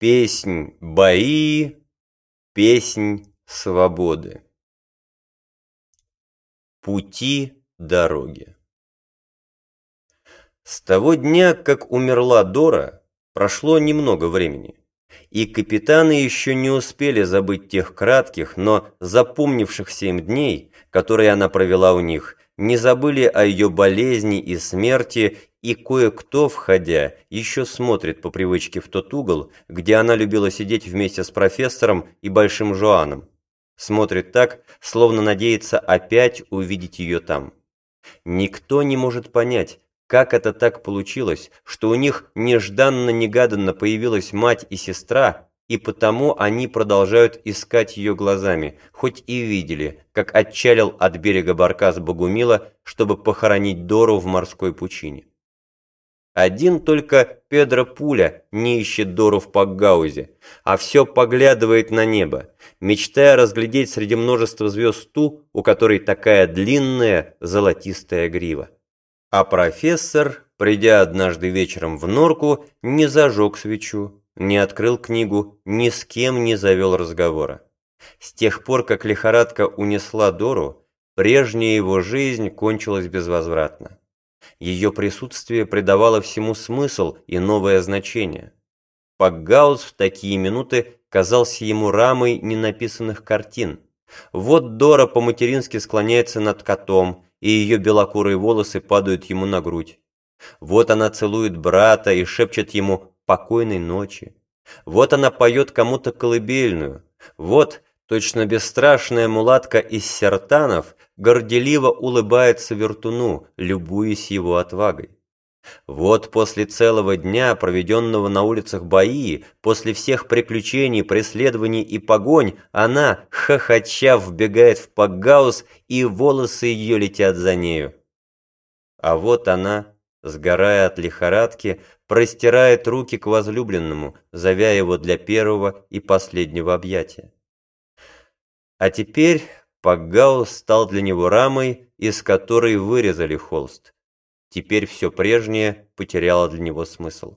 Песнь бои, песнь свободы. Пути дороги. С того дня, как умерла Дора, прошло немного времени, и капитаны еще не успели забыть тех кратких, но запомнившихся им дней, которые она провела у них, не забыли о ее болезни и смерти и кое-кто, входя, еще смотрит по привычке в тот угол, где она любила сидеть вместе с профессором и Большим Жуаном. Смотрит так, словно надеется опять увидеть ее там. Никто не может понять, как это так получилось, что у них нежданно-негаданно появилась мать и сестра, и потому они продолжают искать ее глазами, хоть и видели, как отчалил от берега Баркас Богумила, чтобы похоронить Дору в морской пучине. Один только Педро Пуля не ищет Дору в Пакгаузе, а все поглядывает на небо, мечтая разглядеть среди множества звезд ту, у которой такая длинная золотистая грива. А профессор, придя однажды вечером в норку, не зажег свечу, не открыл книгу, ни с кем не завел разговора. С тех пор, как лихорадка унесла Дору, прежняя его жизнь кончилась безвозвратно. Ее присутствие придавало всему смысл и новое значение. Пакгаус в такие минуты казался ему рамой ненаписанных картин. Вот Дора по-матерински склоняется над котом, и ее белокурые волосы падают ему на грудь. Вот она целует брата и шепчет ему «покойной ночи». Вот она поет кому-то колыбельную. Вот точно бесстрашная мулатка из сертанов горделиво улыбается вертуну, любуясь его отвагой. Вот после целого дня, проведенного на улицах Баии, после всех приключений, преследований и погонь, она, хохоча, вбегает в Пакгаус, и волосы ее летят за нею. А вот она, сгорая от лихорадки, простирает руки к возлюбленному, зовя его для первого и последнего объятия. А теперь Пакгаус стал для него рамой, из которой вырезали холст. Теперь все прежнее потеряло для него смысл.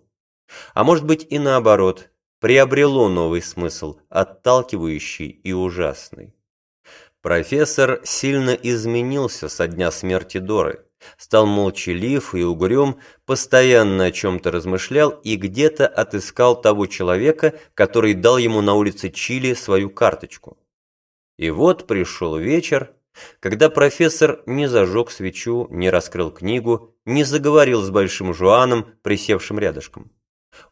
А может быть и наоборот, приобрело новый смысл, отталкивающий и ужасный. Профессор сильно изменился со дня смерти Доры. Стал молчалив и угрюм, постоянно о чем-то размышлял и где-то отыскал того человека, который дал ему на улице Чили свою карточку. И вот пришел вечер, когда профессор не зажег свечу, не раскрыл книгу, не заговорил с Большим Жуаном, присевшим рядышком.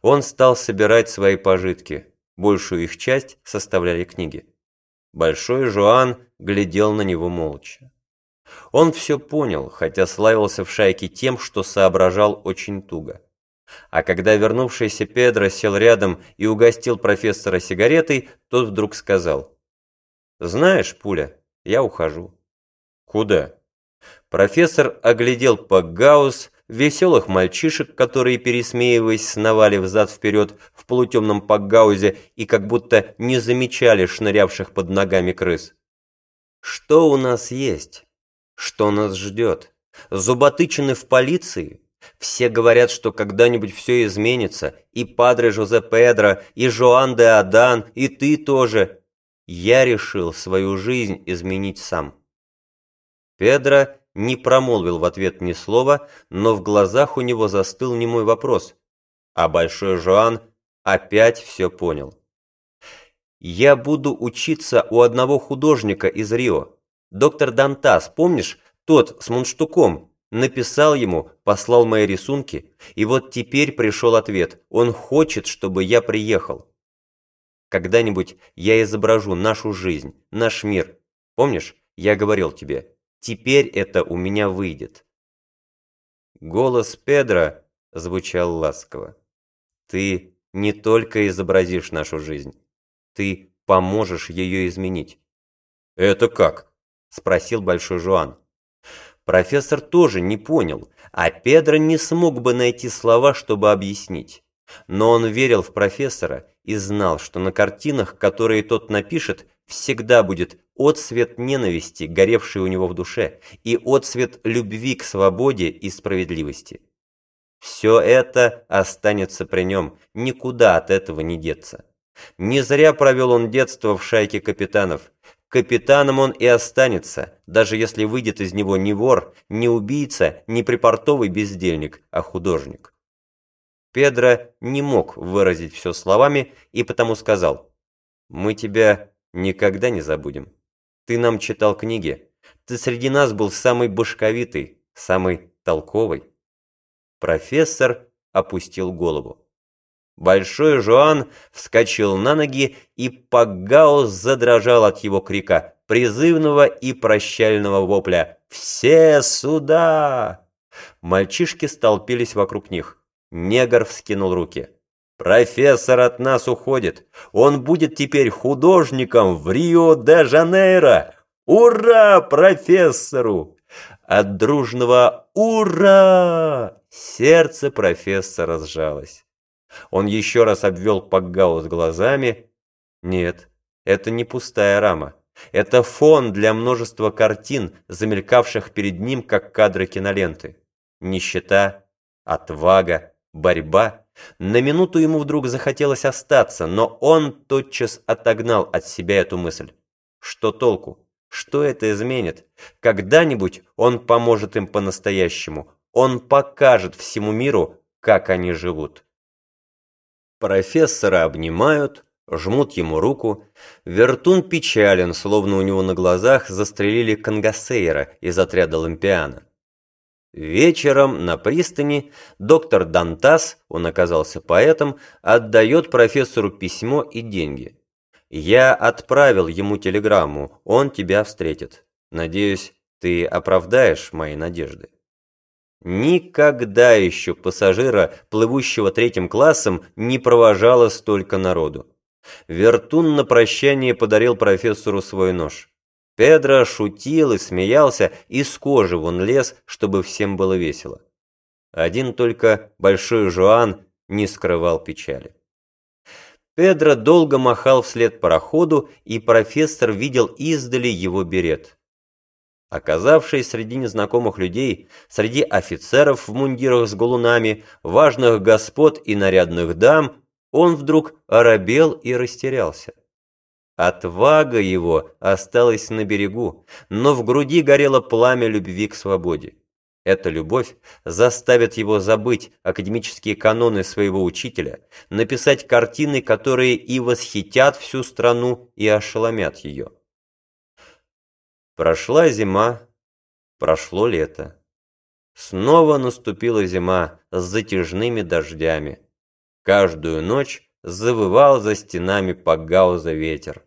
Он стал собирать свои пожитки, большую их часть составляли книги. Большой Жуан глядел на него молча. Он все понял, хотя славился в шайке тем, что соображал очень туго. А когда вернувшийся Педро сел рядом и угостил профессора сигаретой, тот вдруг сказал, «Знаешь, Пуля, я ухожу. Куда? Профессор оглядел Пакгаус, веселых мальчишек, которые, пересмеиваясь, сновали взад-вперед в полутемном Пакгаузе и как будто не замечали шнырявших под ногами крыс. Что у нас есть? Что нас ждет? Зуботычины в полиции? Все говорят, что когда-нибудь все изменится, и Падре Жозе Педро, и Жоан де Адан, и ты тоже. Я решил свою жизнь изменить сам. Педро не промолвил в ответ ни слова, но в глазах у него застыл немой вопрос. А Большой Жоан опять все понял. «Я буду учиться у одного художника из Рио. Доктор Дантас, помнишь, тот с мундштуком, написал ему, послал мои рисунки, и вот теперь пришел ответ. Он хочет, чтобы я приехал. Когда-нибудь я изображу нашу жизнь, наш мир. Помнишь, я говорил тебе, теперь это у меня выйдет. Голос Педро звучал ласково. Ты не только изобразишь нашу жизнь, ты поможешь ее изменить. Это как? Спросил Большой Жуан. Профессор тоже не понял, а Педро не смог бы найти слова, чтобы объяснить. Но он верил в профессора и знал, что на картинах, которые тот напишет, всегда будет отсвет ненависти, горевший у него в душе, и отсвет любви к свободе и справедливости. Все это останется при нем, никуда от этого не деться. Не зря провел он детство в шайке капитанов. Капитаном он и останется, даже если выйдет из него не вор, не убийца, не припортовый бездельник, а художник. Педро не мог выразить все словами и потому сказал, «Мы тебя никогда не забудем. Ты нам читал книги. Ты среди нас был самый башковитый, самый толковый». Профессор опустил голову. Большой Жуан вскочил на ноги, и Пагаус задрожал от его крика, призывного и прощального вопля «Все сюда!». Мальчишки столпились вокруг них. Негр вскинул руки. «Профессор от нас уходит. Он будет теперь художником в Рио-де-Жанейро. Ура профессору!» От дружного «Ура!» сердце профессора сжалось. Он еще раз обвел Пакгаус глазами. Нет, это не пустая рама. Это фон для множества картин, замелькавших перед ним, как кадры киноленты. Нищета, отвага, борьба. На минуту ему вдруг захотелось остаться, но он тотчас отогнал от себя эту мысль. Что толку? Что это изменит? Когда-нибудь он поможет им по-настоящему. Он покажет всему миру, как они живут. Профессора обнимают, жмут ему руку. Вертун печален, словно у него на глазах застрелили Кангасейра из отряда Лампиана. Вечером на пристани доктор Дантас, он оказался поэтом, отдает профессору письмо и деньги. «Я отправил ему телеграмму, он тебя встретит. Надеюсь, ты оправдаешь мои надежды». Никогда еще пассажира, плывущего третьим классом, не провожало столько народу. Вертун на прощание подарил профессору свой нож. Педро шутил и смеялся, из кожи вон лез, чтобы всем было весело. Один только Большой Жуан не скрывал печали. Педро долго махал вслед пароходу, и профессор видел издали его берет. Оказавшись среди незнакомых людей, среди офицеров в мундирах с галунами, важных господ и нарядных дам, он вдруг оробел и растерялся. Отвага его осталась на берегу, но в груди горело пламя любви к свободе. Эта любовь заставит его забыть академические каноны своего учителя, написать картины, которые и восхитят всю страну, и ошеломят ее. Прошла зима, прошло лето. Снова наступила зима с затяжными дождями. Каждую ночь завывал за стенами Пагауза ветер.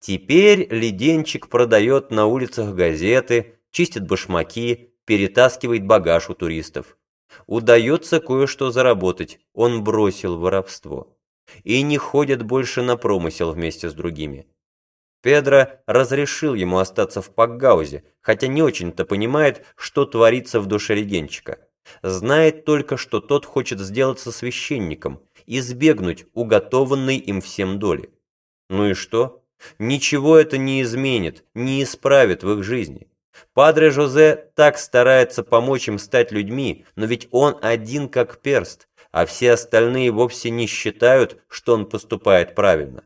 Теперь Леденчик продает на улицах газеты, чистит башмаки, перетаскивает багаж у туристов. Удается кое-что заработать, он бросил воровство. И не ходит больше на промысел вместе с другими. Педро разрешил ему остаться в Пакгаузе, хотя не очень-то понимает, что творится в душе Регенчика. Знает только, что тот хочет сделаться священником, избегнуть уготованной им всем доли. Ну и что? Ничего это не изменит, не исправит в их жизни. Падре Жозе так старается помочь им стать людьми, но ведь он один как перст, а все остальные вовсе не считают, что он поступает правильно.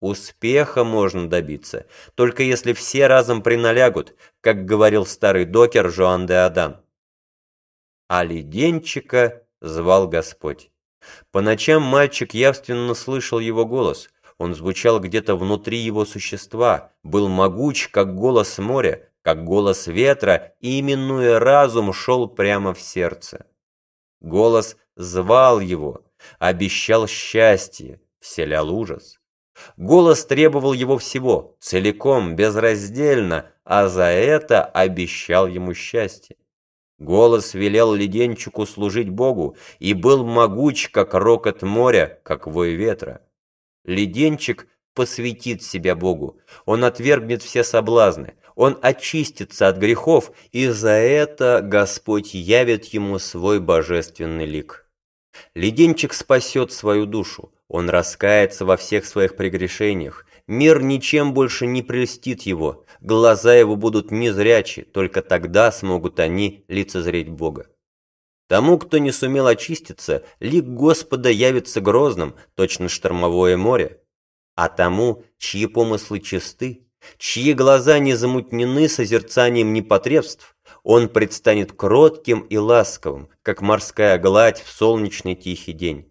Успеха можно добиться, только если все разом приналягут, как говорил старый докер Жоан де Адан. А Леденчика звал Господь. По ночам мальчик явственно слышал его голос. Он звучал где-то внутри его существа, был могуч, как голос моря, как голос ветра, и, именуя разум, шел прямо в сердце. Голос звал его, обещал счастье, вселял ужас. Голос требовал его всего, целиком, безраздельно, а за это обещал ему счастье. Голос велел Леденчику служить Богу и был могуч, как рокот моря, как вой ветра. Леденчик посвятит себя Богу, он отвергнет все соблазны, он очистится от грехов, и за это Господь явит ему свой божественный лик. Леденчик спасет свою душу, он раскается во всех своих прегрешениях. Мир ничем больше не прельстит его. Глаза его будут незрячи, только тогда смогут они лицезреть Бога. Тому, кто не сумел очиститься, лик Господа явится грозным, точно штормовое море. А тому, чьи помыслы чисты, чьи глаза не замутнены созерцанием непотребств, он предстанет кротким и ласковым, как морская гладь в солнечный тихий день.